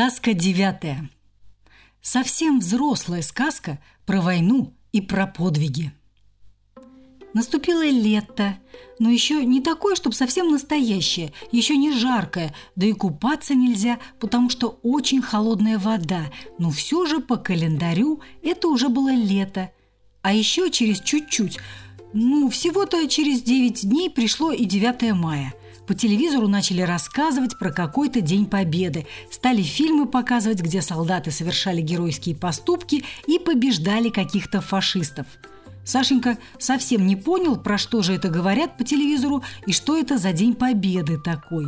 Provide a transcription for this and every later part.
Сказка девятая. Совсем взрослая сказка про войну и про подвиги. Наступило лето, но еще не такое, чтобы совсем настоящее, еще не жаркое, да и купаться нельзя, потому что очень холодная вода, но все же по календарю это уже было лето. А еще через чуть-чуть, ну, всего-то через 9 дней пришло и 9 мая – по телевизору начали рассказывать про какой-то День Победы. Стали фильмы показывать, где солдаты совершали геройские поступки и побеждали каких-то фашистов. Сашенька совсем не понял, про что же это говорят по телевизору и что это за День Победы такой.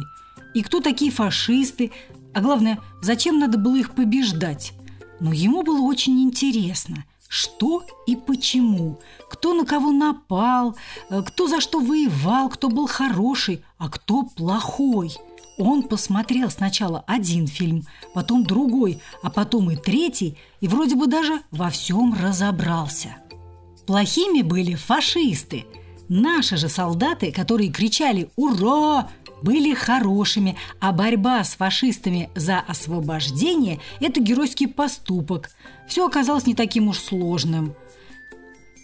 И кто такие фашисты, а главное, зачем надо было их побеждать. Но ему было очень интересно – что и почему, кто на кого напал, э, кто за что воевал, кто был хороший, а кто плохой. Он посмотрел сначала один фильм, потом другой, а потом и третий, и вроде бы даже во всем разобрался. Плохими были фашисты. Наши же солдаты, которые кричали «Ура!», были хорошими, а борьба с фашистами за освобождение – это геройский поступок. Все оказалось не таким уж сложным.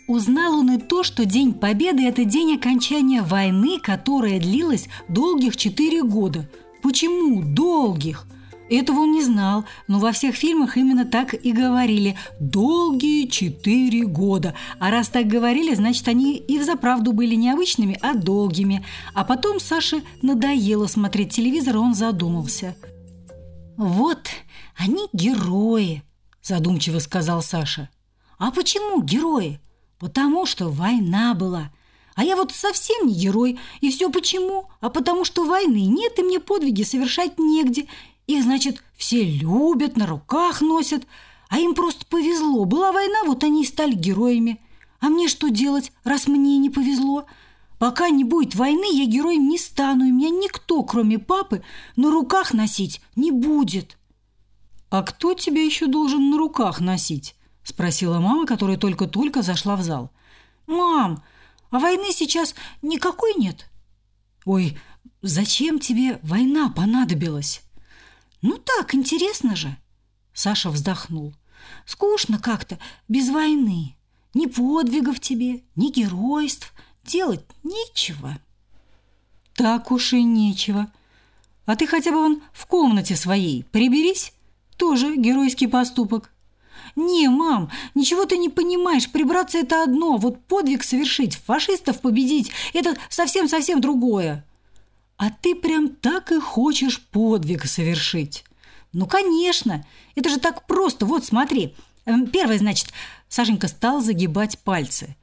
Узнал он и то, что День Победы – это день окончания войны, которая длилась долгих четыре года. Почему долгих? Этого он не знал, но во всех фильмах именно так и говорили. Долгие четыре года. А раз так говорили, значит, они и взаправду были не обычными, а долгими. А потом Саше надоело смотреть телевизор, и он задумался. «Вот, они герои», – задумчиво сказал Саша. «А почему герои? Потому что война была». А я вот совсем не герой. И все почему? А потому что войны нет, и мне подвиги совершать негде. Их, значит, все любят, на руках носят. А им просто повезло. Была война, вот они и стали героями. А мне что делать, раз мне не повезло? Пока не будет войны, я героем не стану, и меня никто, кроме папы, на руках носить не будет. «А кто тебя еще должен на руках носить?» – спросила мама, которая только-только зашла в зал. «Мам, а войны сейчас никакой нет?» «Ой, зачем тебе война понадобилась?» «Ну так, интересно же!» Саша вздохнул. «Скучно как-то, без войны. Ни подвигов тебе, ни геройств. Делать нечего». «Так уж и нечего. А ты хотя бы вон в комнате своей приберись. Тоже геройский поступок». «Не, мам, ничего ты не понимаешь. Прибраться – это одно, вот подвиг совершить, фашистов победить – это совсем-совсем другое». А ты прям так и хочешь подвиг совершить? Ну, конечно. Это же так просто. Вот, смотри. Эм, первое, значит, Сашенька стал загибать пальцы.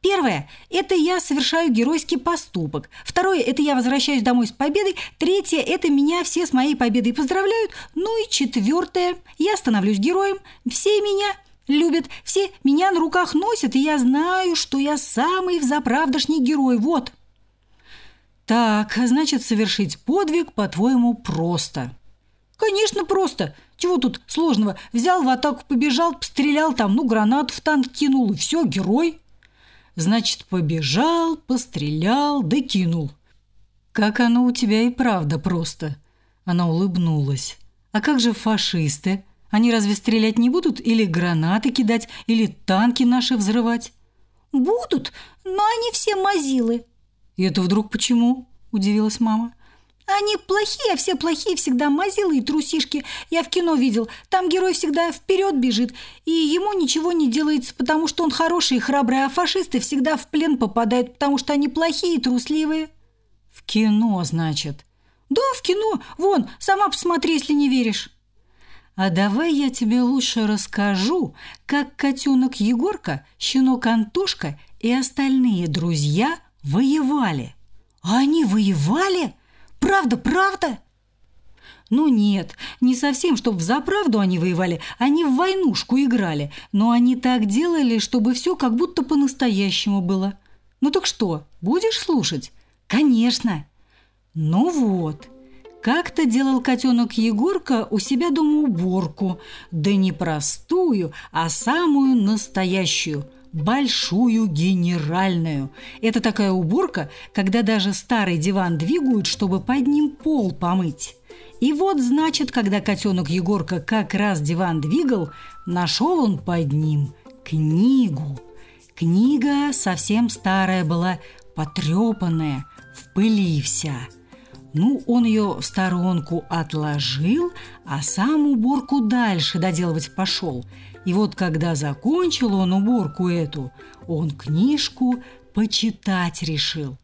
Первое – это я совершаю геройский поступок. Второе – это я возвращаюсь домой с победой. Третье – это меня все с моей победой поздравляют. Ну и четвертое – я становлюсь героем. Все меня любят, все меня на руках носят, и я знаю, что я самый взаправдошний герой. Вот – так, значит, совершить подвиг, по-твоему, просто. Конечно, просто. Чего тут сложного? Взял в атаку, побежал, пострелял там, ну, гранату в танк кинул, и все, герой. Значит, побежал, пострелял, да кинул. Как оно у тебя и правда просто. Она улыбнулась. А как же фашисты? Они разве стрелять не будут? Или гранаты кидать? Или танки наши взрывать? Будут, но они все мазилы. «И это вдруг почему?» – удивилась мама. Они плохие, а все плохие всегда мазилы и трусишки. Я в кино видел. Там герой всегда вперед бежит, и ему ничего не делается, потому что он хороший и храбрый, а фашисты всегда в плен попадают, потому что они плохие и трусливые. В кино, значит? Да, в кино. Вон, сама посмотри, если не веришь. А давай я тебе лучше расскажу, как котенок Егорка, щенок Антошка и остальные друзья – Воевали. А они воевали? Правда, правда? Ну нет, не совсем, чтобы в заправду они воевали, они в войнушку играли, но они так делали, чтобы все как будто по-настоящему было. Ну так что, будешь слушать? Конечно. Ну вот, как-то делал котенок Егорка у себя дома уборку, да не простую, а самую настоящую – большую генеральную. Это такая уборка, когда даже старый диван двигают, чтобы под ним пол помыть. И вот, значит, когда котенок Егорка как раз диван двигал, нашел он под ним книгу. Книга совсем старая была, потрепанная, в пыли вся. Ну, он ее в сторонку отложил, а сам уборку дальше доделывать пошел. И вот когда закончил он уборку эту, он книжку почитать решил.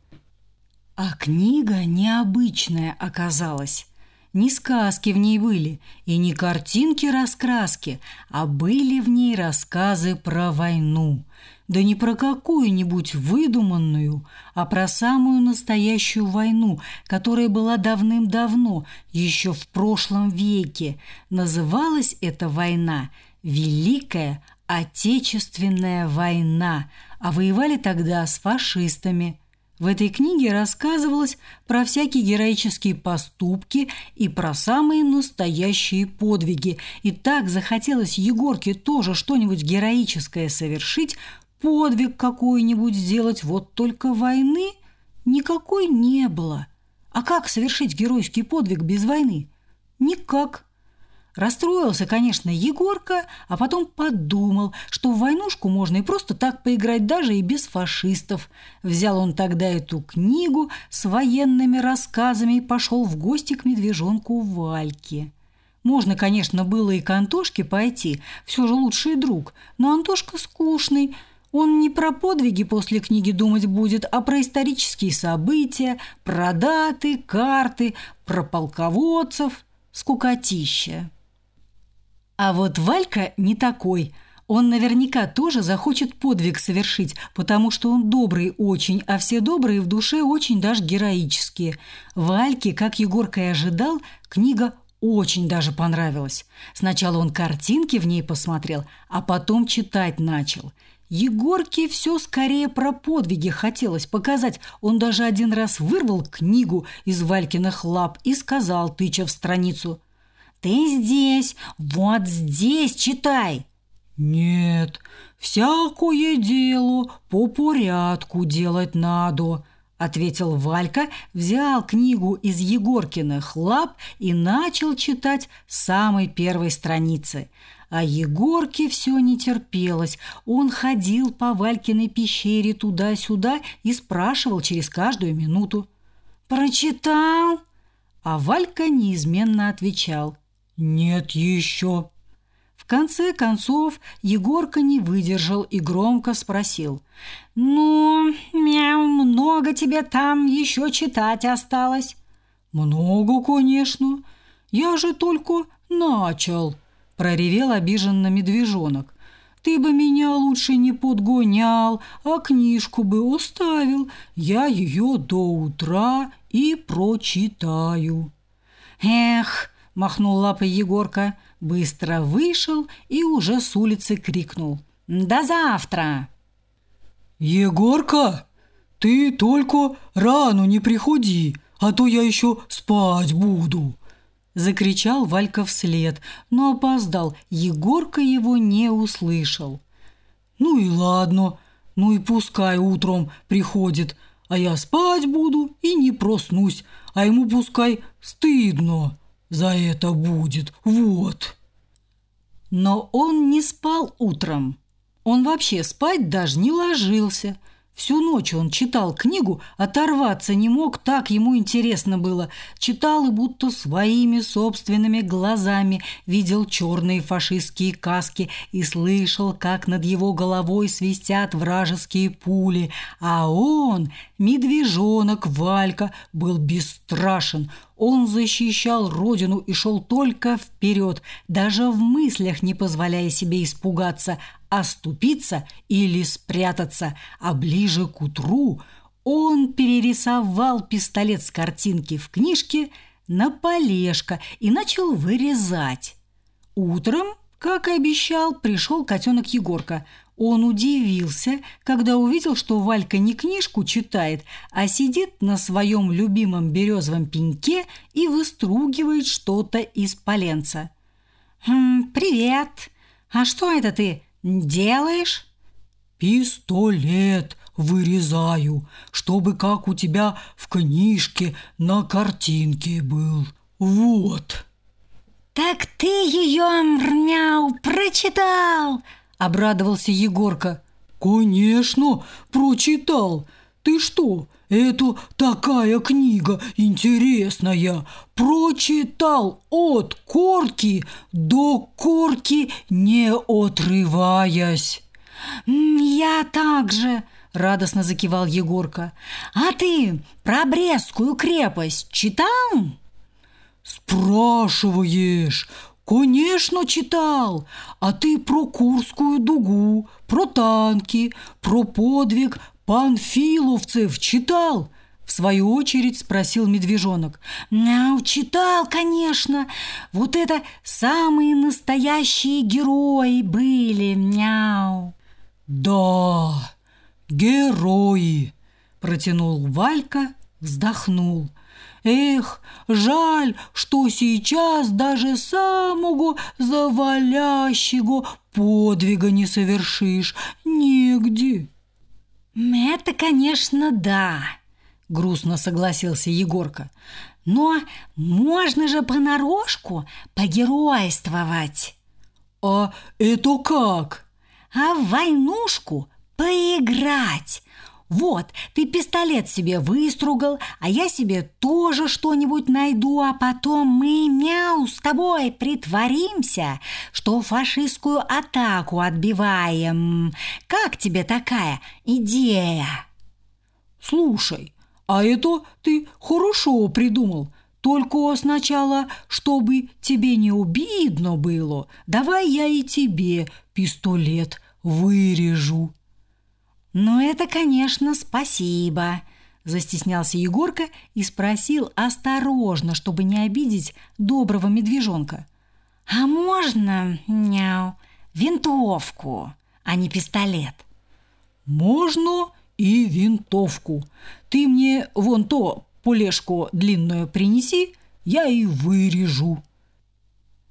А книга необычная оказалась. Не сказки в ней были, и не картинки-раскраски, а были в ней рассказы про войну. Да не про какую-нибудь выдуманную, а про самую настоящую войну, которая была давным-давно, еще в прошлом веке. Называлась эта война «Великая Отечественная война», а воевали тогда с фашистами – в этой книге рассказывалось про всякие героические поступки и про самые настоящие подвиги. И так захотелось Егорке тоже что-нибудь героическое совершить, подвиг какой-нибудь сделать, вот только войны никакой не было. А как совершить геройский подвиг без войны? Никак. Расстроился, конечно, Егорка, а потом подумал, что в войнушку можно и просто так поиграть даже и без фашистов. Взял он тогда эту книгу с военными рассказами и пошел в гости к медвежонку Вальке. Можно, конечно, было и к Антошке пойти, все же лучший друг, но Антошка скучный, он не про подвиги после книги думать будет, а про исторические события, про даты, карты, про полководцев. Скукотища. А вот Валька не такой. Он наверняка тоже захочет подвиг совершить, потому что он добрый очень, а все добрые в душе очень даже героические. Вальке, как Егорка и ожидал, книга очень даже понравилась. Сначала он картинки в ней посмотрел, а потом читать начал. Егорке все скорее про подвиги хотелось показать. Он даже один раз вырвал книгу из Валькиных лап и сказал, тыча в страницу – ты здесь, вот здесь читай. Нет, всякое дело по порядку делать надо, ответил Валька, взял книгу из Егоркиных лап и начал читать с самой первой страницы. А Егорке все не терпелось. Он ходил по Валькиной пещере туда-сюда и спрашивал через каждую минуту. «Прочитал?» А Валька неизменно отвечал – «Нет еще». В конце концов Егорка не выдержал и громко спросил. «Ну, мяу, много тебе там еще читать осталось?» «Много, конечно. Я же только начал», – проревел обиженно медвежонок. «Ты бы меня лучше не подгонял, а книжку бы оставил. Я ее до утра и прочитаю». «Эх!» Махнул лапой Егорка, быстро вышел и уже с улицы крикнул. «До завтра!» «Егорка, ты только рано не приходи, а то я еще спать буду!» Закричал Валька вслед, но опоздал. Егорка его не услышал. «Ну и ладно, ну и пускай утром приходит, а я спать буду и не проснусь, а ему пускай стыдно!» За это будет, вот!» Но он не спал утром. Он вообще спать даже не ложился – Всю ночь он читал книгу, оторваться не мог, так ему интересно было. Читал и будто своими собственными глазами видел черные фашистские каски и слышал, как над его головой свистят вражеские пули. А он, медвежонок Валька, был бесстрашен. Он защищал родину и шел только вперед, даже в мыслях не позволяя себе испугаться, оступиться или спрятаться, а ближе к утру он перерисовал пистолет с картинки в книжке на полежка и начал вырезать. Утром, как и обещал, пришел котенок Егорка. Он удивился, когда увидел, что Валька не книжку читает, а сидит на своем любимом березовом пеньке и выстругивает что-то из поленца. «Хм, «Привет! А что это ты делаешь?» «Пистолет вырезаю, чтобы как у тебя в книжке на картинке был», Вот. Так ты ее, мрмяу, прочитал? Обрадовался Егорка. Конечно, прочитал. Ты что, это такая книга интересная. Прочитал от корки до корки, не отрываясь. «Я также!» – радостно закивал Егорка. «А ты про Брестскую крепость читал?» «Спрашиваешь? Конечно, читал. А ты про Курскую дугу, про танки, про подвиг панфиловцев читал?» В свою очередь спросил медвежонок. «Мяу, читал, конечно. Вот это самые настоящие герои были, мяу». «Да, герои!» – протянул Валька, вздохнул. «Эх, жаль, что сейчас даже самого завалящего подвига не совершишь. Негде». «Это, конечно, да», – грустно согласился Егорка. «Но можно же понарошку погеройствовать». «А это как?» а в войнушку поиграть. Вот, ты пистолет себе выстругал, а я себе тоже что-нибудь найду, а потом мы, мяу, с тобой притворимся, что фашистскую атаку отбиваем. Как тебе такая идея? Слушай, а это ты хорошо придумал. Только сначала, чтобы тебе не обидно было, давай я и тебе пистолет вырежу». «Ну, это, конечно, спасибо», – застеснялся Егорка и спросил осторожно, чтобы не обидеть доброго медвежонка. «А можно, няу, винтовку, а не пистолет?» «Можно и винтовку. Ты мне вон то полежку длинную принеси, я и вырежу».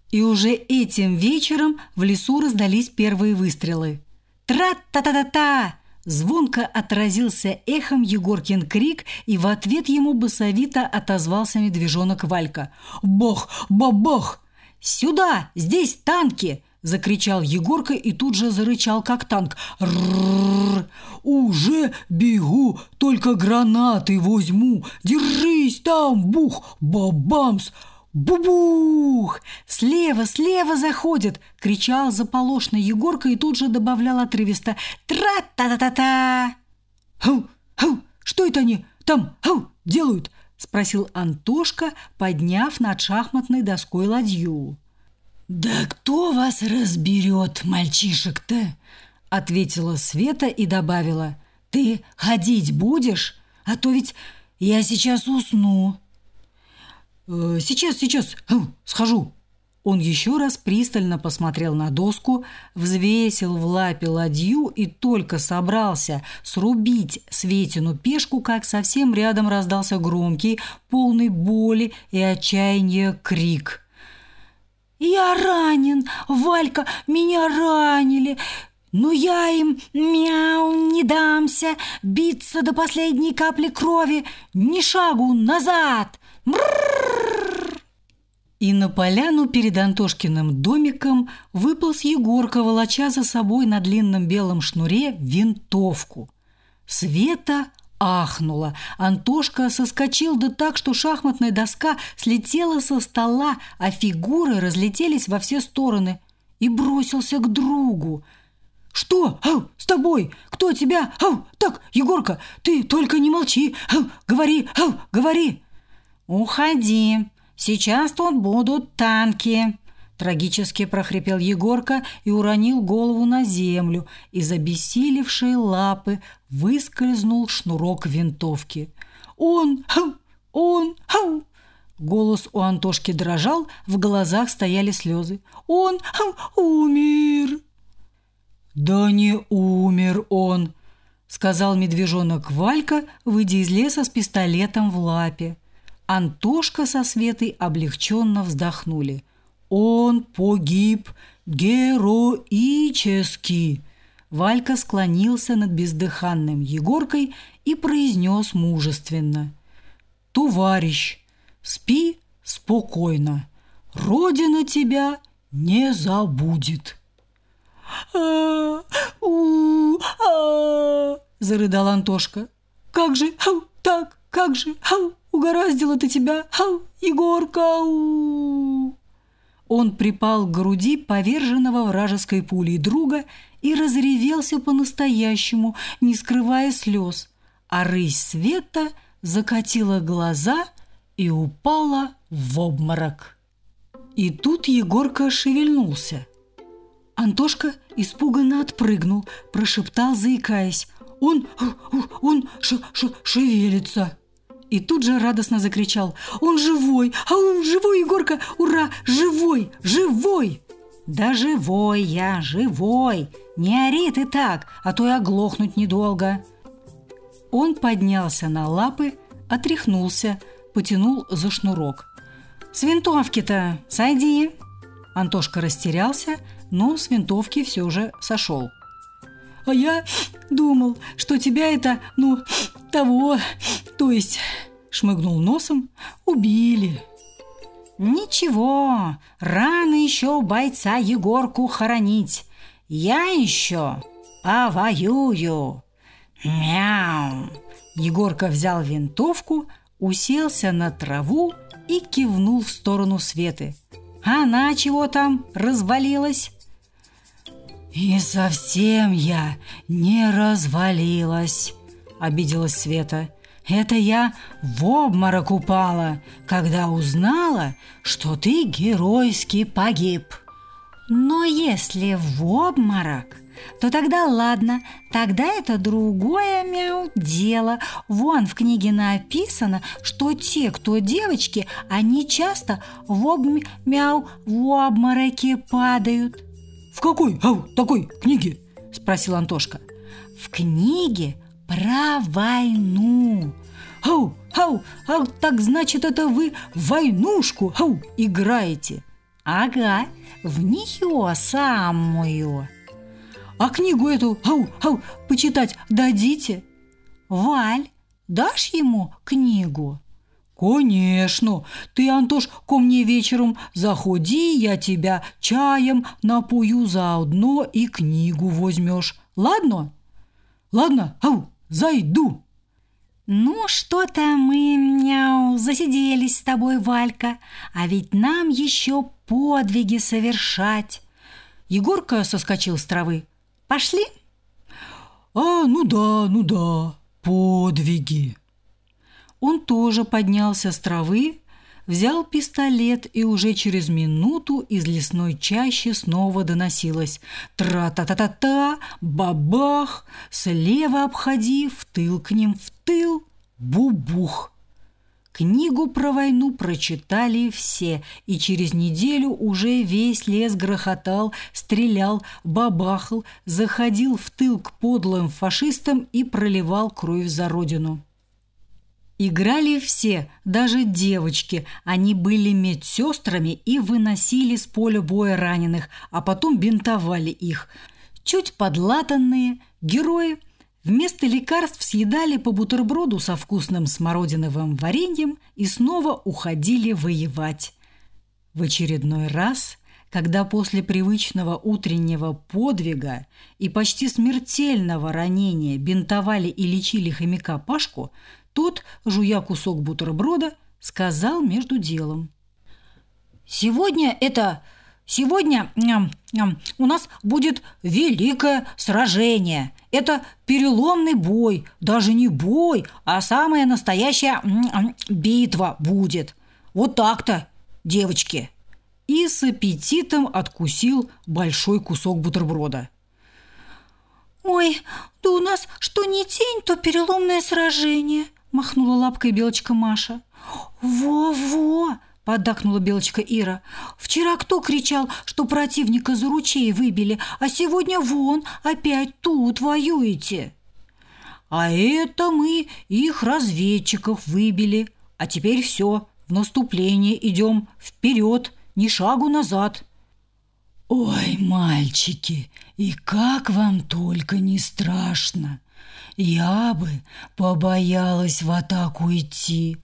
И уже этим вечером в лесу раздались первые выстрелы. «Тра-та-та-та-та!» Звонко отразился эхом Егоркин крик, и в ответ ему басовито отозвался медвежонок Валька. «Бах! Бабах!» «Сюда! Здесь танки!» – закричал Егорка и тут же зарычал, как танк. «Ррррр! Уже бегу, только гранаты возьму! Держись там! Бух! Бабамс!» «Бубух! Слева, слева заходит!» — кричал заполошный Егорка и тут же добавлял отрывисто «Тра-та-та-та-та!» «Хау! Хау! Что это они там, хау, делают?» — спросил Антошка, подняв над шахматной доской ладью. «Да кто вас разберет, мальчишек-то?» — ответила Света и добавила. «Ты ходить будешь? А то ведь я сейчас усну». Э, «Сейчас, сейчас, хм, схожу». Он еще раз пристально посмотрел на доску, взвесил в лапе ладью и только собрался срубить Светину пешку, как совсем рядом раздался громкий, полный боли и отчаяния крик. «Я ранен! Валька, меня ранили! Но я им, мяу, не дамся! Биться до последней капли крови! Ни шагу назад! Бррррр!» И на поляну перед Антошкиным домиком выполз Егорка, волоча за собой на длинном белом шнуре винтовку. Света ахнула. Антошка соскочил да так, что шахматная доска слетела со стола, а фигуры разлетелись во все стороны. И бросился к другу. «Что? Ау, с тобой? Кто тебя? Ау, так, Егорка, ты только не молчи. Ау, говори, ау, говори!» «Уходи, сейчас тут будут танки!» Трагически прохрипел Егорка и уронил голову на землю. Из обессилевшей лапы выскользнул шнурок винтовки. «Он! Хау! Он! Хау!» Голос у Антошки дрожал, в глазах стояли слезы. «Он хау, умер!» «Да не умер он!» — сказал медвежонок Валька, выйдя из леса с пистолетом в лапе. Антошка со Светой облегченно вздохнули. «Он погиб героически!» Валька склонился над бездыханным Егоркой и произнес мужественно. «Товарищ, спи спокойно. Родина тебя не забудет. А, а, зарыдал Антошка. Как же, так, как же, угораздило ты тебя, ау, Егорка, ау. Он припал к груди поверженного вражеской пулей друга и разревелся по-настоящему, не скрывая слез, а рысь света закатила глаза и упала в обморок. И тут Егорка шевельнулся. Антошка испуганно отпрыгнул, прошептал, заикаясь. «Он, он ш, ш, шевелится!» И тут же радостно закричал. «Он живой! А он живой, Егорка! Ура! Живой! Живой!» «Да живой я, живой! Не ори ты так, а то и оглохнуть недолго!» Он поднялся на лапы, отряхнулся, потянул за шнурок. «С винтовки-то сойди!» Антошка растерялся, но с винтовки все же сошел. «А я думал, что тебя это, ну, того, то есть, шмыгнул носом, убили. Ничего, рано еще бойца Егорку хоронить. Я еще повоюю. Мяу. Егорка взял винтовку, уселся на траву и кивнул в сторону Светы. Она чего там развалилась? И совсем я не развалилась, обиделась Света. Это я в обморок упала, когда узнала, что ты геройски погиб. Но если в обморок, то тогда ладно, тогда это другое мяу дело. Вон в книге написано, что те, кто девочки, они часто в об мяу в обмороке падают. В какой ау, такой книге? спросил Антошка. В книге про войну. Ау, ау, ау, так значит, это вы войнушку, ау, играете? Ага, в нее самую. А книгу эту, ау, ау, почитать дадите? Валь, дашь ему книгу? «Конечно! Ты, Антош, ко мне вечером заходи, я тебя чаем напою заодно и книгу возьмешь. Ладно?» Ладно, ау, зайду. Ну, что-то мы мяу, засиделись с тобой, Валька, а ведь нам еще подвиги совершать. Егорка соскочил с травы. Пошли? А, ну да, ну да, подвиги. Он тоже поднялся с травы, взял пистолет, и уже через минуту из лесной чащи снова доносилось «Тра-та-та-та-та! Бабах! Слева обходи, в тыл к ним, в тыл! Бубух!» Книгу про войну прочитали все, и через неделю уже весь лес грохотал, стрелял, бабахал, заходил в тыл к подлым фашистам и проливал кровь за родину. Играли все, даже девочки. Они были медсестрами и выносили с поля боя раненых, а потом бинтовали их. Чуть подлатанные герои вместо лекарств съедали по бутерброду со вкусным смородиновым вареньем и снова уходили воевать. В очередной раз – когда после привычного утреннего подвига и почти смертельного ранения бинтовали и лечили хомяка Пашку, тот, жуя кусок бутерброда, сказал между делом. «Сегодня это... Сегодня ням, ням, у нас будет великое сражение. Это переломный бой. Даже не бой, а самая настоящая битва будет. Вот так-то, девочки!» И с аппетитом откусил большой кусок бутерброда. «Ой, да у нас что не тень, то переломное сражение», махнула лапкой белочка Маша. «Во-во!» – поддакнула белочка Ира. «Вчера кто кричал, что противника за ручей выбили, а сегодня вон опять тут воюете?» «А это мы их разведчиков выбили, а теперь все, в наступление идем, вперед, ни шагу назад». «Ой, мальчики, и как вам только не страшно!» Я бы побоялась в атаку идти.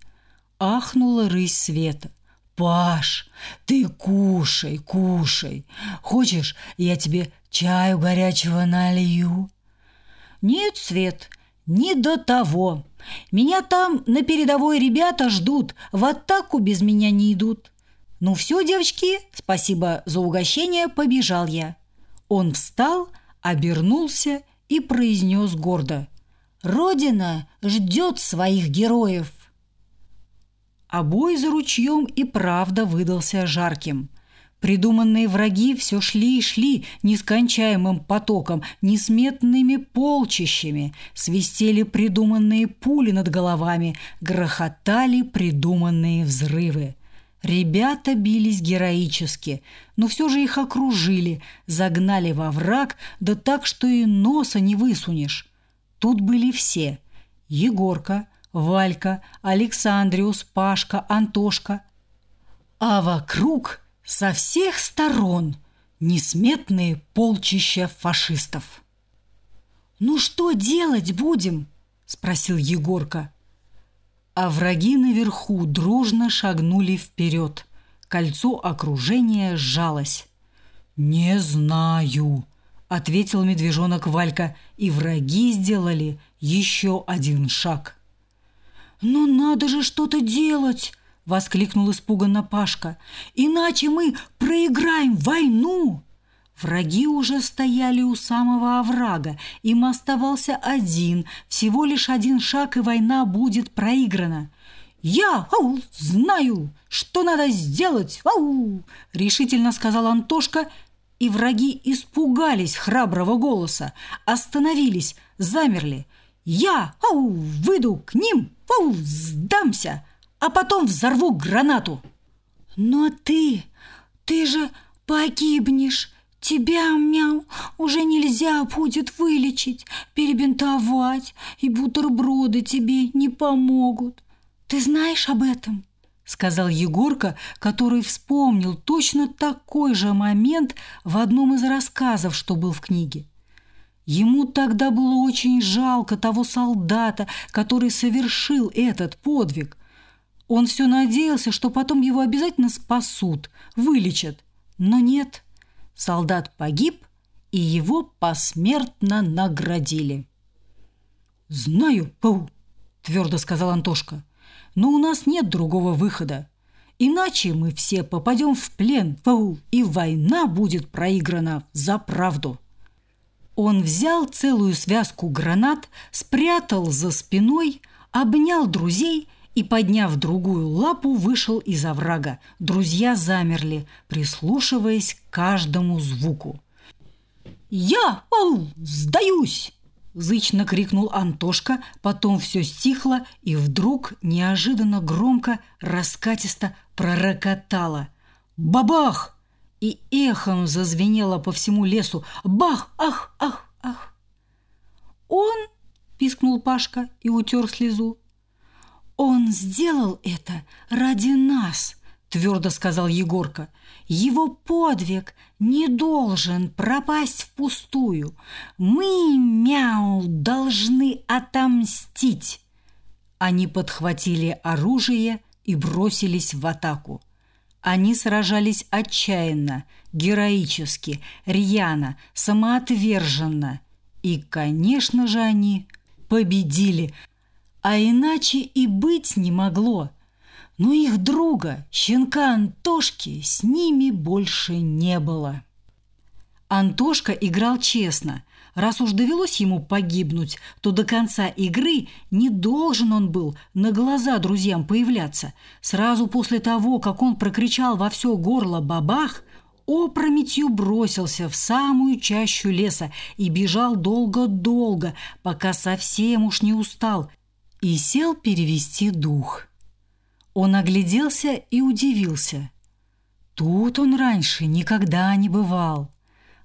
Ахнула рысь света. Паш, ты кушай, кушай. Хочешь, я тебе чаю горячего налью?» «Нет, Свет, не до того. Меня там на передовой ребята ждут, в атаку без меня не идут». «Ну все, девочки, спасибо за угощение, побежал я». Он встал, обернулся и произнес гордо. «Родина ждет своих героев». А бой за ручьем и правда выдался жарким. Придуманные враги все шли и шли нескончаемым потоком, несметными полчищами. Свистели придуманные пули над головами, грохотали придуманные взрывы. Ребята бились героически, но все же их окружили, загнали во враг, да так, что и носа не высунешь. Тут были все – Егорка, Валька, Александриус, Пашка, Антошка. А вокруг со всех сторон несметные полчища фашистов. «Ну что делать будем?» – спросил Егорка. А враги наверху дружно шагнули вперед. Кольцо окружения сжалось. «Не знаю», – ответил медвежонок Валька, и враги сделали еще один шаг – «Но надо же что-то делать!» – воскликнул испуганно Пашка. «Иначе мы проиграем войну!» Враги уже стояли у самого оврага. Им оставался один, всего лишь один шаг, и война будет проиграна. «Я ау, знаю, что надо сделать!» ау, – решительно сказал Антошка, и враги испугались храброго голоса, остановились, замерли. «Я ау, выйду к ним!» Фу, сдамся, а потом взорву гранату. Но ты, ты же погибнешь. Тебя, мяу, уже нельзя будет вылечить, перебинтовать, и бутерброды тебе не помогут. Ты знаешь об этом?» Сказал Егорка, который вспомнил точно такой же момент в одном из рассказов, что был в книге. Ему тогда было очень жалко того солдата, который совершил этот подвиг. Он все надеялся, что потом его обязательно спасут, вылечат. Но нет, солдат погиб, и его посмертно наградили. «Знаю, Пау», – твердо сказал Антошка, – «но у нас нет другого выхода. Иначе мы все попадем в плен, Пау, и война будет проиграна за правду». Он взял целую связку гранат, спрятал за спиной, обнял друзей и, подняв другую лапу, вышел из оврага. Друзья замерли, прислушиваясь к каждому звуку. «Я, ау, сдаюсь!» – зычно крикнул Антошка, потом все стихло, и вдруг неожиданно громко, раскатисто пророкотало. «Бабах!» и эхом зазвенело по всему лесу «Бах! Ах! Ах! Ах!» «Он!» – пискнул Пашка и утер слезу. «Он сделал это ради нас!» – твердо сказал Егорка. «Его подвиг не должен пропасть впустую. Мы, мяу, должны отомстить!» Они подхватили оружие и бросились в атаку. Они сражались отчаянно, героически, рьяно, самоотверженно. И, конечно же, они победили, а иначе и быть не могло. Но их друга, щенка Антошки, с ними больше не было. Антошка играл честно. Раз уж довелось ему погибнуть, то до конца игры не должен он был на глаза друзьям появляться. Сразу после того, как он прокричал во все горло «бабах», опрометью бросился в самую чащу леса и бежал долго-долго, пока совсем уж не устал, и сел перевести дух. Он огляделся и удивился. Тут он раньше никогда не бывал.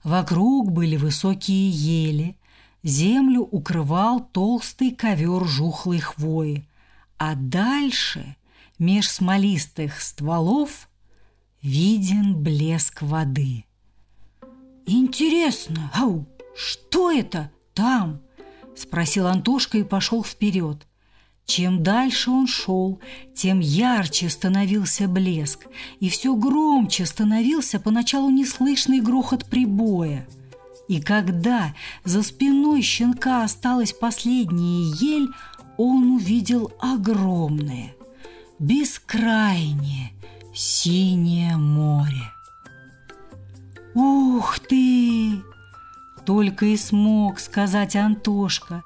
Вокруг были высокие ели, землю укрывал толстый ковер жухлой хвои, а дальше, меж смолистых стволов, виден блеск воды. «Интересно, ау, что это там?» – спросил Антошка и пошел вперед. Чем дальше он шел, тем ярче становился блеск, и все громче становился поначалу неслышный грохот прибоя. И когда за спиной щенка осталась последняя ель, он увидел огромное, бескрайнее, синее море. «Ух ты!» – только и смог сказать Антошка –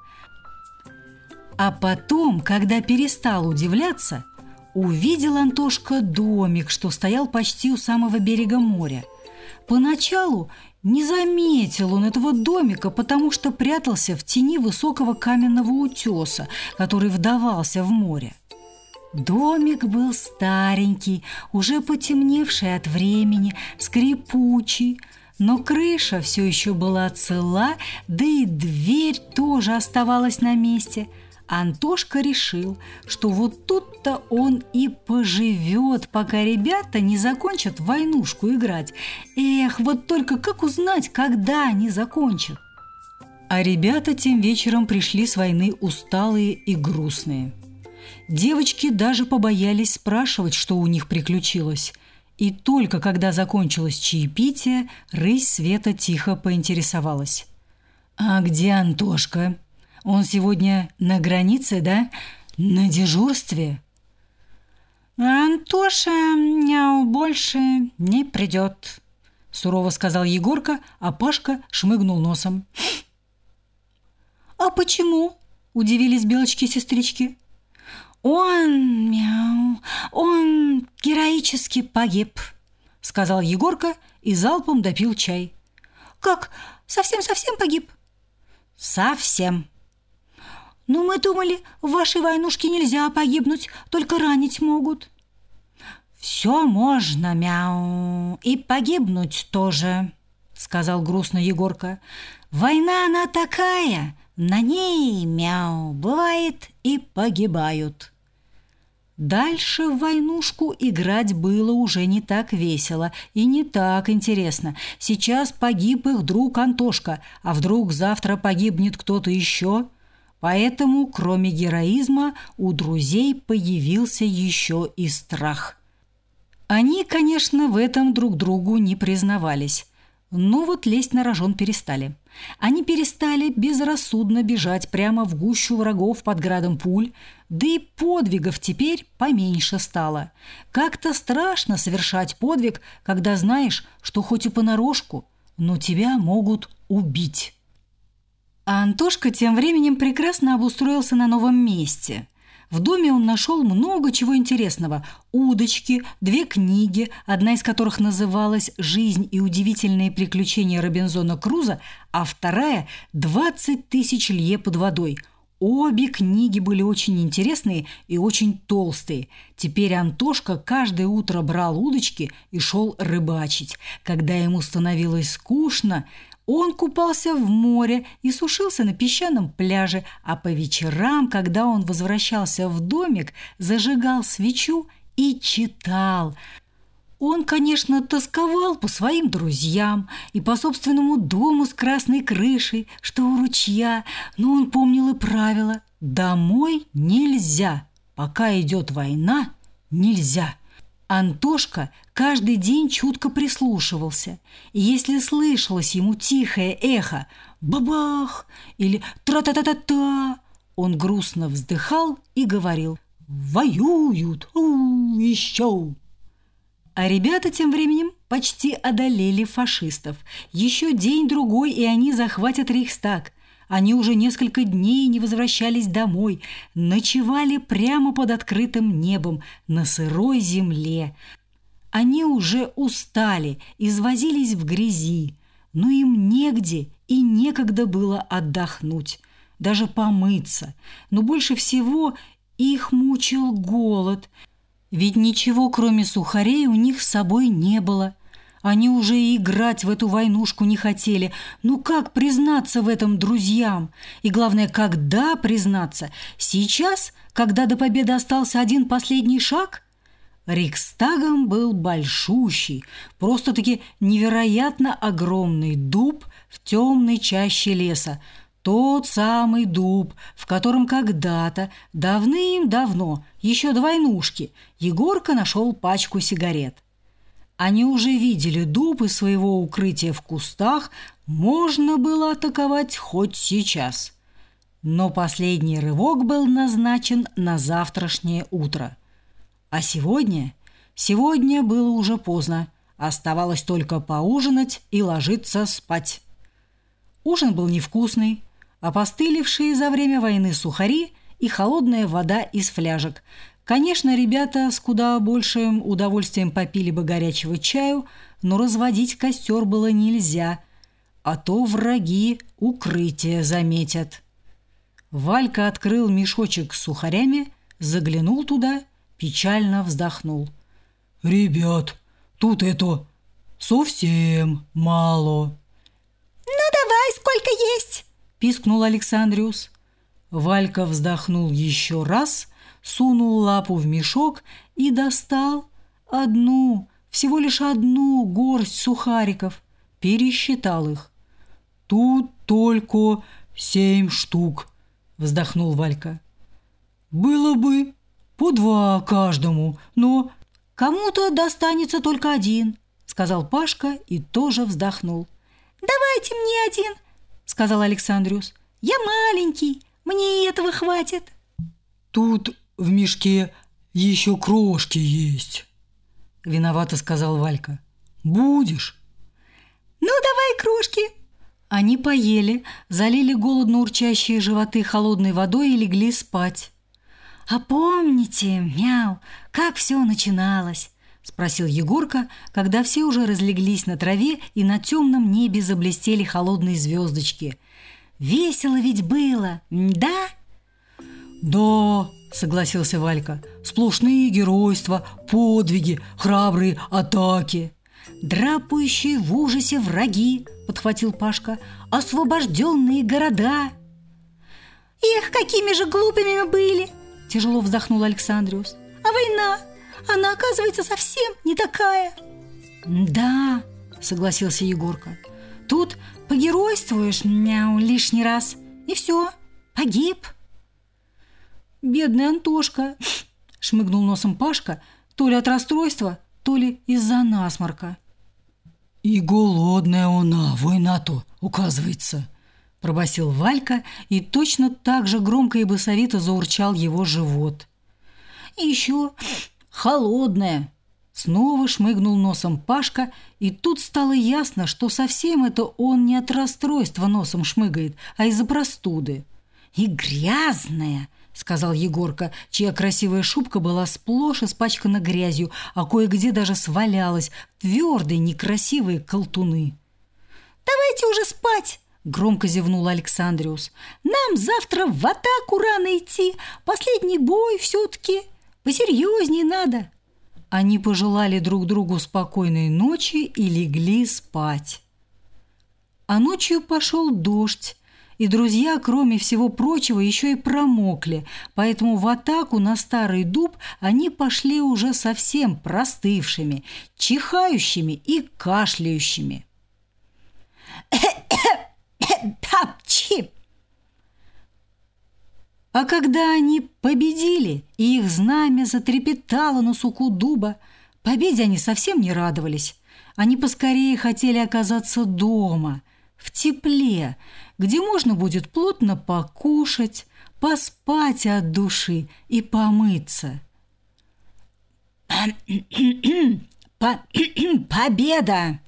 а потом, когда перестал удивляться, увидел Антошка домик, что стоял почти у самого берега моря. Поначалу не заметил он этого домика, потому что прятался в тени высокого каменного утеса, который вдавался в море. Домик был старенький, уже потемневший от времени, скрипучий, но крыша все еще была цела, да и дверь тоже оставалась на месте – Антошка решил, что вот тут-то он и поживет, пока ребята не закончат войнушку играть. Эх, вот только как узнать, когда они закончат? А ребята тем вечером пришли с войны усталые и грустные. Девочки даже побоялись спрашивать, что у них приключилось. И только когда закончилось чаепитие, рысь Света тихо поинтересовалась. «А где Антошка?» Он сегодня на границе, да? На дежурстве?» «Антоша больше не придет», — сурово сказал Егорка, а Пашка шмыгнул носом. «А почему?» — удивились белочки-сестрички. «Он, мяу, он героически погиб», — сказал Егорка и залпом допил чай. «Как? Совсем-совсем погиб?» «Совсем», «Но мы думали, в вашей войнушке нельзя погибнуть, только ранить могут». «Все можно, мяу, и погибнуть тоже», — сказал грустно Егорка. «Война она такая, на ней, мяу, бывает и погибают». Дальше в войнушку играть было уже не так весело и не так интересно. Сейчас погиб их друг Антошка, а вдруг завтра погибнет кто-то еще – Поэтому, кроме героизма, у друзей появился еще и страх. Они, конечно, в этом друг другу не признавались. Но вот лезть на рожон перестали. Они перестали безрассудно бежать прямо в гущу врагов под градом пуль, да и подвигов теперь поменьше стало. Как-то страшно совершать подвиг, когда знаешь, что хоть и понарошку, но тебя могут убить. А Антошка тем временем прекрасно обустроился на новом месте. В доме он нашел много чего интересного. Удочки, две книги, одна из которых называлась «Жизнь и удивительные приключения Робинзона Круза», а вторая «20 тысяч лье под водой». Обе книги были очень интересные и очень толстые. Теперь Антошка каждое утро брал удочки и шел рыбачить. Когда ему становилось скучно, он купался в море и сушился на песчаном пляже, а по вечерам, когда он возвращался в домик, зажигал свечу и читал. Он, конечно, тосковал по своим друзьям и по собственному дому с красной крышей, что у ручья, но он помнил и правило «домой нельзя, пока идет война, нельзя». Антошка каждый день чутко прислушивался, и если слышалось ему тихое эхо «бабах» или «тра-та-та-та-та», он грустно вздыхал и говорил «воюют, у, еще». А ребята тем временем почти одолели фашистов. Еще день-другой, и они захватят Рейхстаг – они уже несколько дней не возвращались домой, ночевали прямо под открытым небом, на сырой земле. Они уже устали, извозились в грязи, но им негде и некогда было отдохнуть, даже помыться. Но больше всего их мучил голод, ведь ничего, кроме сухарей, у них с собой не было – они уже и играть в эту войнушку не хотели. Ну как признаться в этом друзьям? И главное, когда признаться? Сейчас, когда до победы остался один последний шаг? Рикстагом был большущий, просто-таки невероятно огромный дуб в темной чаще леса. Тот самый дуб, в котором когда-то, давным-давно, еще до войнушки, Егорка нашел пачку сигарет. Они уже видели дуб из своего укрытия в кустах, можно было атаковать хоть сейчас. Но последний рывок был назначен на завтрашнее утро. А сегодня? Сегодня было уже поздно. Оставалось только поужинать и ложиться спать. Ужин был невкусный, опостылевшие за время войны сухари и холодная вода из фляжек. Конечно, ребята с куда большим удовольствием попили бы горячего чаю, но разводить костер было нельзя, а то враги укрытие заметят. Валька открыл мешочек с сухарями, заглянул туда, печально вздохнул. «Ребят, тут это совсем мало». «Ну давай, сколько есть!» пискнул Александриус. Валька вздохнул еще раз, сунул лапу в мешок и достал одну, всего лишь одну горсть сухариков. Пересчитал их. «Тут только семь штук», — вздохнул Валька. «Было бы по два каждому, но...» «Кому-то достанется только один», — сказал Пашка и тоже вздохнул. «Давайте мне один», сказал Александриус. «Я маленький, мне этого хватит». «Тут в мешке еще крошки есть», — виновато сказал Валька. «Будешь?» «Ну, давай крошки». Они поели, залили голодно урчащие животы холодной водой и легли спать. «А помните, мяу, как все начиналось?» – спросил Егорка, когда все уже разлеглись на траве и на темном небе заблестели холодные звездочки. «Весело ведь было, да?» «Да», – согласился Валька, – «сплошные геройства, подвиги, храбрые атаки». «Драпающие в ужасе враги», – подхватил Пашка, – «освобожденные города». «Эх, какими же глупыми мы были!» – тяжело вздохнул Александриус. «А война? Она, оказывается, совсем не такая. Да, согласился Егорка. Тут погеройствуешь мяу лишний раз, и все, погиб. Бедный Антошка, шмыгнул носом Пашка, то ли от расстройства, то ли из-за насморка. «И голодная она, война-то, указывается», – пробасил Валька, и точно так же громко и басовито заурчал его живот. «И еще холодная!» Снова шмыгнул носом Пашка, и тут стало ясно, что совсем это он не от расстройства носом шмыгает, а из-за простуды. «И грязная!» — сказал Егорка, чья красивая шубка была сплошь испачкана грязью, а кое-где даже свалялась твердые некрасивые колтуны. «Давайте уже спать!» — громко зевнул Александриус. «Нам завтра в атаку рано идти. Последний бой все-таки. Посерьезнее надо!» Они пожелали друг другу спокойной ночи и легли спать. А ночью пошел дождь, и друзья, кроме всего прочего, еще и промокли, поэтому в атаку на старый дуб они пошли уже совсем простывшими, чихающими и кашляющими. «Тапчи!» А когда они победили, и их знамя затрепетало на суку дуба, победе они совсем не радовались. Они поскорее хотели оказаться дома, в тепле, где можно будет плотно покушать, поспать от души и помыться. «Победа!»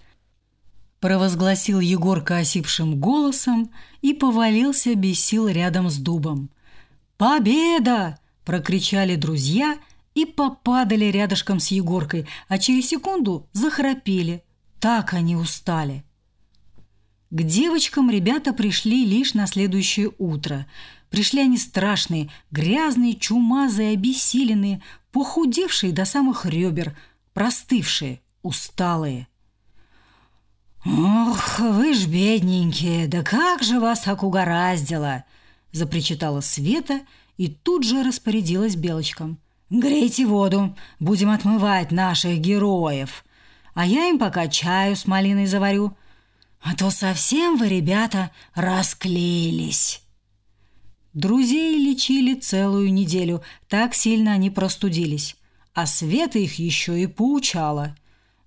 Провозгласил Егорка осипшим голосом и повалился без сил рядом с дубом. «Победа!» – прокричали друзья и попадали рядышком с Егоркой, а через секунду захрапели. Так они устали. К девочкам ребята пришли лишь на следующее утро. Пришли они страшные, грязные, чумазые, обессиленные, похудевшие до самых ребер, простывшие, усталые. «Ох, вы ж бедненькие, да как же вас так угораздило!» запричитала Света и тут же распорядилась Белочкам. «Грейте воду, будем отмывать наших героев. А я им пока чаю с малиной заварю. А то совсем вы, ребята, расклеились». Друзей лечили целую неделю, так сильно они простудились. А Света их еще и поучала.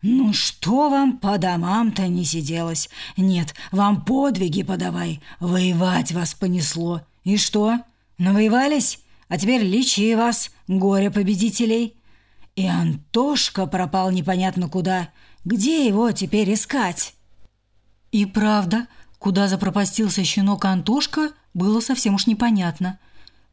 «Ну что вам по домам-то не сиделось? Нет, вам подвиги подавай, воевать вас понесло. И что, навоевались? А теперь лечи вас, горе победителей!» И Антошка пропал непонятно куда. Где его теперь искать? И правда, куда запропастился щенок Антошка, было совсем уж непонятно.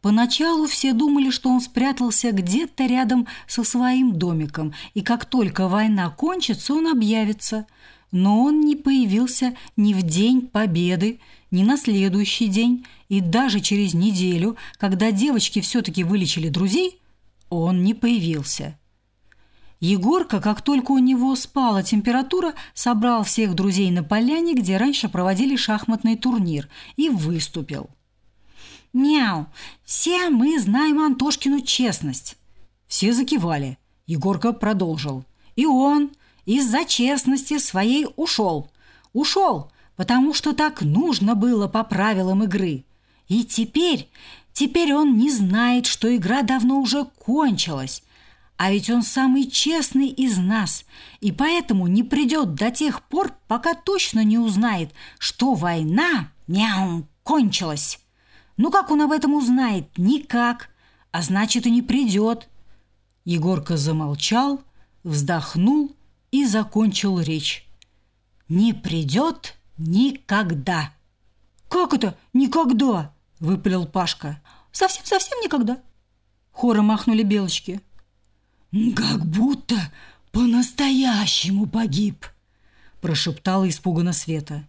Поначалу все думали, что он спрятался где-то рядом со своим домиком, и как только война кончится, он объявится. Но он не появился ни в день победы, ни на следующий день, и даже через неделю, когда девочки все-таки вылечили друзей, он не появился. Егорка, как только у него спала температура, собрал всех друзей на поляне, где раньше проводили шахматный турнир, и выступил. «Мяу! Все мы знаем Антошкину честность!» Все закивали. Егорка продолжил. «И он из-за честности своей ушел. Ушел, потому что так нужно было по правилам игры. И теперь, теперь он не знает, что игра давно уже кончилась, а ведь он самый честный из нас, и поэтому не придет до тех пор, пока точно не узнает, что война, мяу, кончилась. Ну как он об этом узнает? Никак. А значит, и не придет. Егорка замолчал, вздохнул и закончил речь. «Не придет никогда!» «Как это никогда?» – выпалил Пашка. «Совсем-совсем никогда!» Хором махнули белочки. «Как будто по-настоящему погиб», – прошептала испуганно Света.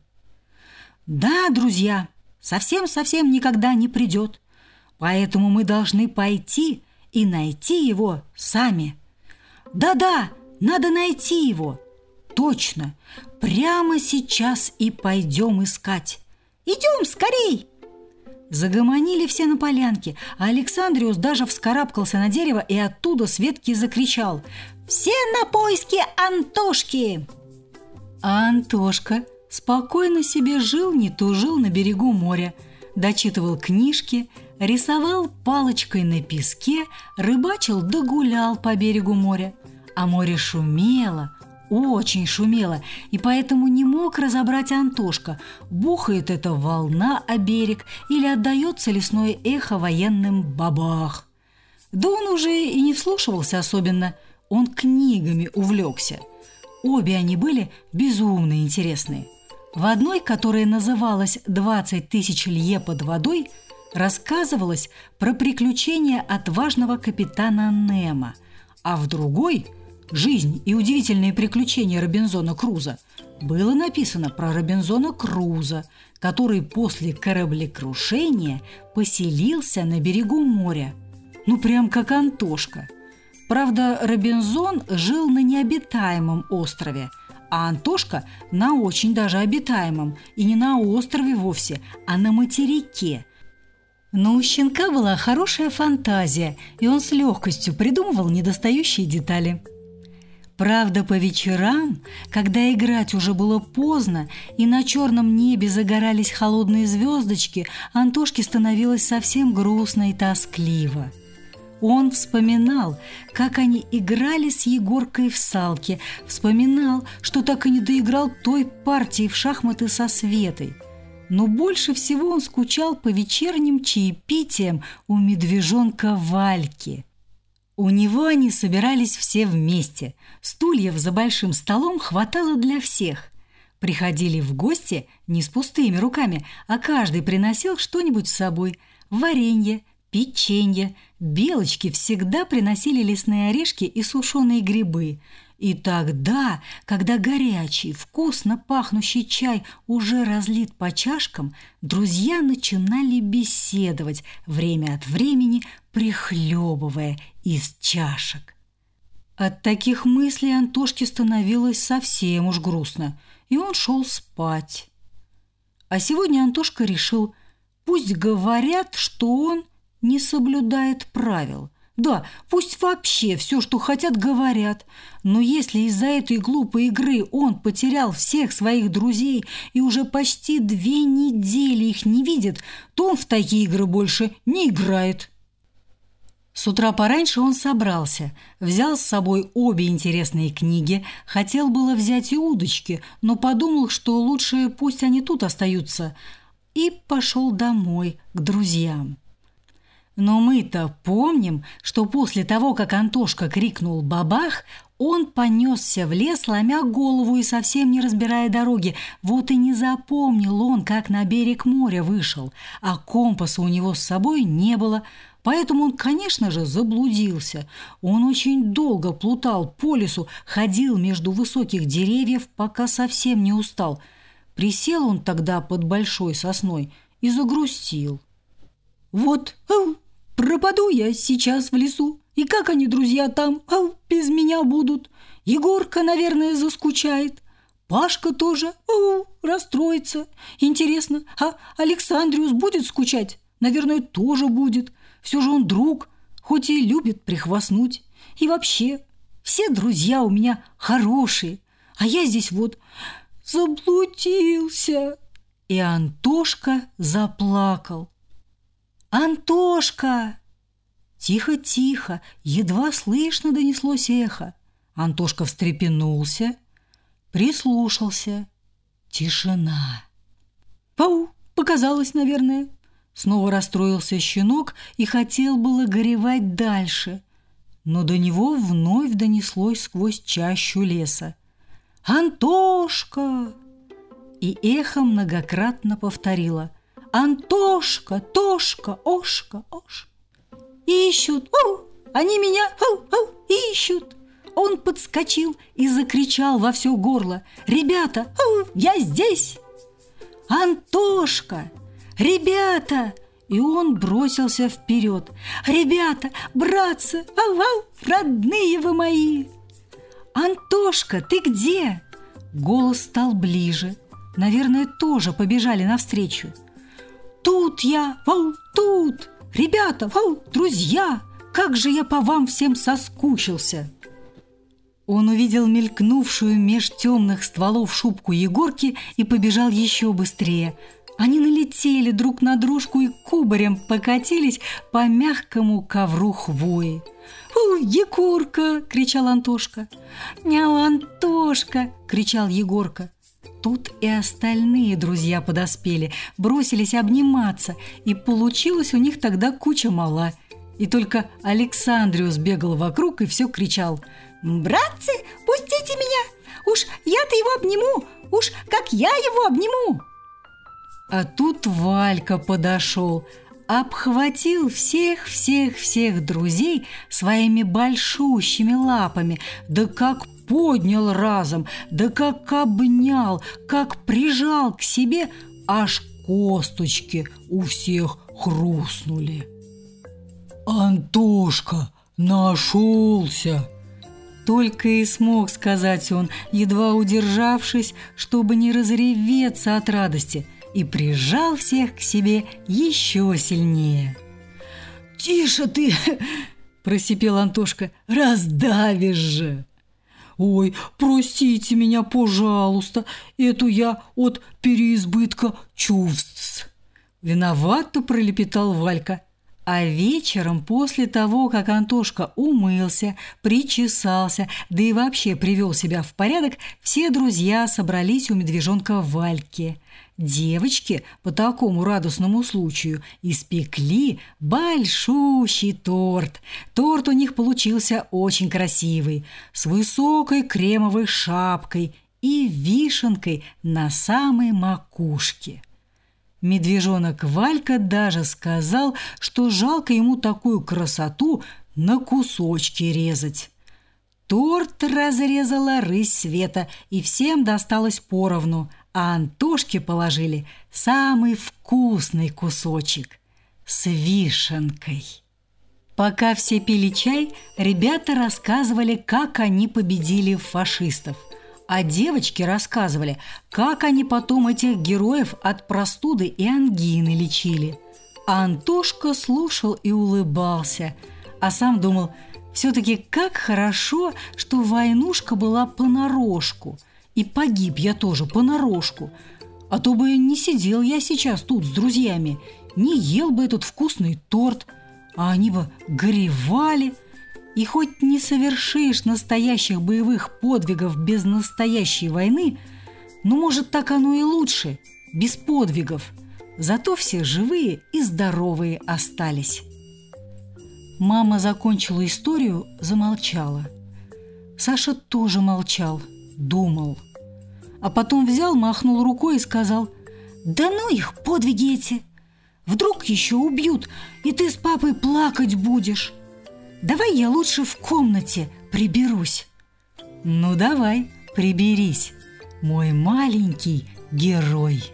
«Да, друзья, совсем-совсем никогда не придет, поэтому мы должны пойти и найти его сами. Да-да, надо найти его. Точно, прямо сейчас и пойдем искать. Идем скорей!» Загомонили все на полянке, а Александриус даже вскарабкался на дерево и оттуда Светке закричал «Все на поиски Антошки!» А Антошка спокойно себе жил, не тужил на берегу моря, дочитывал книжки, рисовал палочкой на песке, рыбачил да гулял по берегу моря. А море шумело, очень шумело, и поэтому не мог разобрать Антошка, бухает эта волна о берег или отдается лесное эхо военным бабах. Да он уже и не вслушивался особенно, он книгами увлекся. Обе они были безумно интересные. В одной, которая называлась «20 тысяч лье под водой», рассказывалось про приключения отважного капитана Немо, а в другой – «Жизнь и удивительные приключения Робинзона Круза» было написано про Робинзона Круза, который после кораблекрушения поселился на берегу моря. Ну, прям как Антошка. Правда, Робинзон жил на необитаемом острове, а Антошка на очень даже обитаемом, и не на острове вовсе, а на материке – но у щенка была хорошая фантазия, и он с легкостью придумывал недостающие детали. Правда, по вечерам, когда играть уже было поздно и на черном небе загорались холодные звездочки, Антошке становилось совсем грустно и тоскливо. Он вспоминал, как они играли с Егоркой в салки, вспоминал, что так и не доиграл той партии в шахматы со Светой. Но больше всего он скучал по вечерним чаепитиям у медвежонка Вальки – у него они собирались все вместе. Стульев за большим столом хватало для всех. Приходили в гости не с пустыми руками, а каждый приносил что-нибудь с собой. Варенье, печенье. Белочки всегда приносили лесные орешки и сушеные грибы – и тогда, когда горячий, вкусно пахнущий чай уже разлит по чашкам, друзья начинали беседовать, время от времени прихлебывая из чашек. От таких мыслей Антошке становилось совсем уж грустно, и он шел спать. А сегодня Антошка решил, пусть говорят, что он не соблюдает правил, Да, пусть вообще все, что хотят, говорят. Но если из-за этой глупой игры он потерял всех своих друзей и уже почти две недели их не видит, то он в такие игры больше не играет. С утра пораньше он собрался, взял с собой обе интересные книги, хотел было взять и удочки, но подумал, что лучше пусть они тут остаются, и пошел домой к друзьям. Но мы-то помним, что после того, как Антошка крикнул «бабах», он понесся в лес, ломя голову и совсем не разбирая дороги. Вот и не запомнил он, как на берег моря вышел, а компаса у него с собой не было – Поэтому он, конечно же, заблудился. Он очень долго плутал по лесу, ходил между высоких деревьев, пока совсем не устал. Присел он тогда под большой сосной и загрустил. «Вот, пропаду я сейчас в лесу, и как они, друзья, там, ау, без меня будут? Егорка, наверное, заскучает». Пашка тоже ау, расстроится. Интересно, а Александриус будет скучать? Наверное, тоже будет. Все же он друг, хоть и любит прихвастнуть. И вообще, все друзья у меня хорошие, а я здесь вот заблудился. И Антошка заплакал. «Антошка!» Тихо-тихо, едва слышно донеслось эхо. Антошка встрепенулся, прислушался. Тишина. «Пау!» показалось, наверное. Снова расстроился щенок и хотел было горевать дальше, но до него вновь донеслось сквозь чащу леса. «Антошка!» И эхо многократно повторило «Антошка, Тошка, Ошка, Ош!» «Ищут! О, они меня о, о, ищут!» Он подскочил и закричал во все горло «Ребята, о, я здесь!» «Антошка!» «Ребята!» И он бросился вперед. «Ребята! Братцы! Ау-ау! Родные вы мои!» «Антошка, ты где?» Голос стал ближе. Наверное, тоже побежали навстречу. «Тут я! Вау! Тут! Ребята! Вау! Друзья! Как же я по вам всем соскучился!» Он увидел мелькнувшую меж темных стволов шубку Егорки и побежал еще быстрее – они налетели друг на дружку и кубарем покатились по мягкому ковру хвои. «О, Егорка!» – кричал Антошка. «Мяу, Антошка!» – кричал Егорка. Тут и остальные друзья подоспели, бросились обниматься, и получилось у них тогда куча мала. И только Александриус бегал вокруг и все кричал. «Братцы, пустите меня! Уж я-то его обниму! Уж как я его обниму!» А тут Валька подошел, обхватил всех-всех-всех друзей своими большущими лапами, да как поднял разом, да как обнял, как прижал к себе, аж косточки у всех хрустнули. «Антошка, нашелся!» Только и смог сказать он, едва удержавшись, чтобы не разреветься от радости – и прижал всех к себе еще сильнее. «Тише ты!» – просипел Антошка. «Раздавишь же!» «Ой, простите меня, пожалуйста, эту я от переизбытка чувств!» Виновато пролепетал Валька. А вечером, после того, как Антошка умылся, причесался, да и вообще привел себя в порядок, все друзья собрались у медвежонка Вальки. Девочки по такому радостному случаю испекли большущий торт. Торт у них получился очень красивый, с высокой кремовой шапкой и вишенкой на самой макушке. Медвежонок Валька даже сказал, что жалко ему такую красоту на кусочки резать. Торт разрезала рысь света, и всем досталось поровну, а Антошке положили самый вкусный кусочек с вишенкой. Пока все пили чай, ребята рассказывали, как они победили фашистов – а девочки рассказывали, как они потом этих героев от простуды и ангины лечили. А Антошка слушал и улыбался. а сам думал, все-таки как хорошо, что войнушка была понарошку, и погиб я тоже понарошку, а то бы не сидел я сейчас тут с друзьями, не ел бы этот вкусный торт, а они бы горевали. И хоть не совершишь настоящих боевых подвигов без настоящей войны, ну, может, так оно и лучше, без подвигов. Зато все живые и здоровые остались. Мама закончила историю, замолчала. Саша тоже молчал, думал. А потом взял, махнул рукой и сказал, «Да ну их, подвиги эти! Вдруг еще убьют, и ты с папой плакать будешь. Давай я лучше в комнате приберусь». «Ну давай, приберись, мой маленький герой».